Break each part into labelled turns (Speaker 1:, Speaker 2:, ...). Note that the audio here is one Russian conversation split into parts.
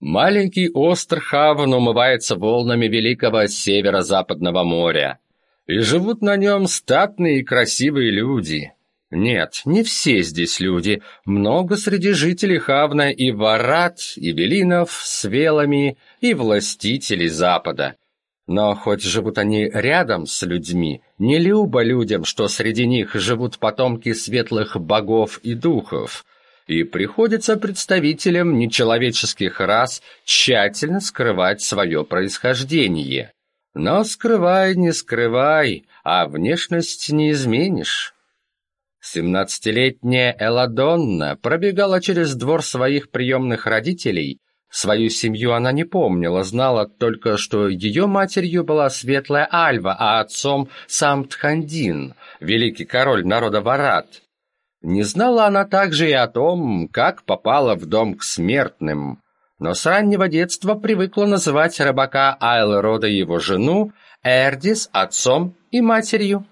Speaker 1: Маленький остров Хавн умывается волнами великого северо-западного моря, и живут на нем статные и красивые люди. Нет, не все здесь люди, много среди жителей Хавна и Варат, и Велинов с велами, и властителей Запада. Но хоть живут они рядом с людьми, не любо людям, что среди них живут потомки светлых богов и духов, и приходится представителям нечеловеческих рас тщательно скрывать свое происхождение. Но скрывай, не скрывай, а внешность не изменишь. Семнадцатилетняя Эладонна пробегала через двор своих приемных родителей Свою семью она не помнила, знала только, что ее матерью была светлая Альва, а отцом сам Тхандин, великий король народа Варат. Не знала она также и о том, как попала в дом к смертным, но с раннего детства привыкла называть рыбака Айлрода его жену Эрдис отцом и матерью.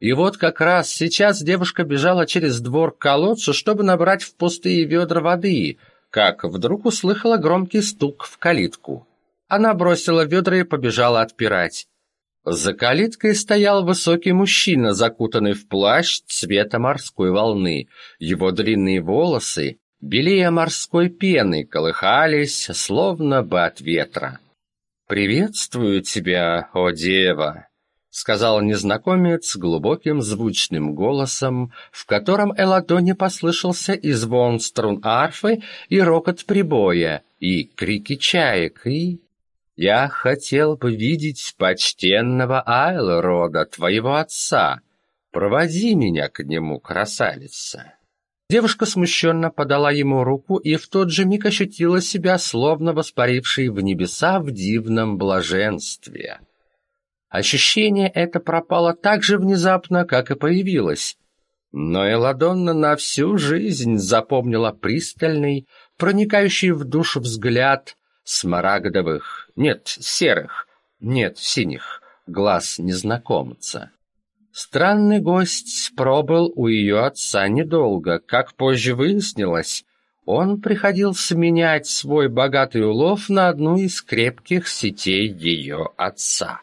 Speaker 1: И вот как раз сейчас девушка бежала через двор к колодцу, чтобы набрать в пустые ведра воды — как вдруг услыхала громкий стук в калитку. Она бросила ведра и побежала отпирать. За калиткой стоял высокий мужчина, закутанный в плащ цвета морской волны. Его длинные волосы, белее морской пены, колыхались, словно бы от ветра. «Приветствую тебя, о дева!» сказал незнакомец глубоким звучным голосом, в котором Эладоне послышался и звон струн арфы, и рокот прибоя, и крики чаек, и... «Я хотел бы видеть почтенного Айлрода, твоего отца. Проводи меня к нему, красавица». Девушка смущенно подала ему руку и в тот же миг ощутила себя, словно воспарившей в небеса в дивном блаженстве. Ощущение это пропало так же внезапно, как и появилось. Но Эладонна на всю жизнь запомнила пристальный, проникающий в душу взгляд смарагдовых, нет, серых, нет, синих, глаз незнакомца. Странный гость пробыл у ее отца недолго, как позже выяснилось, он приходил сменять свой богатый улов на одну из крепких сетей ее отца.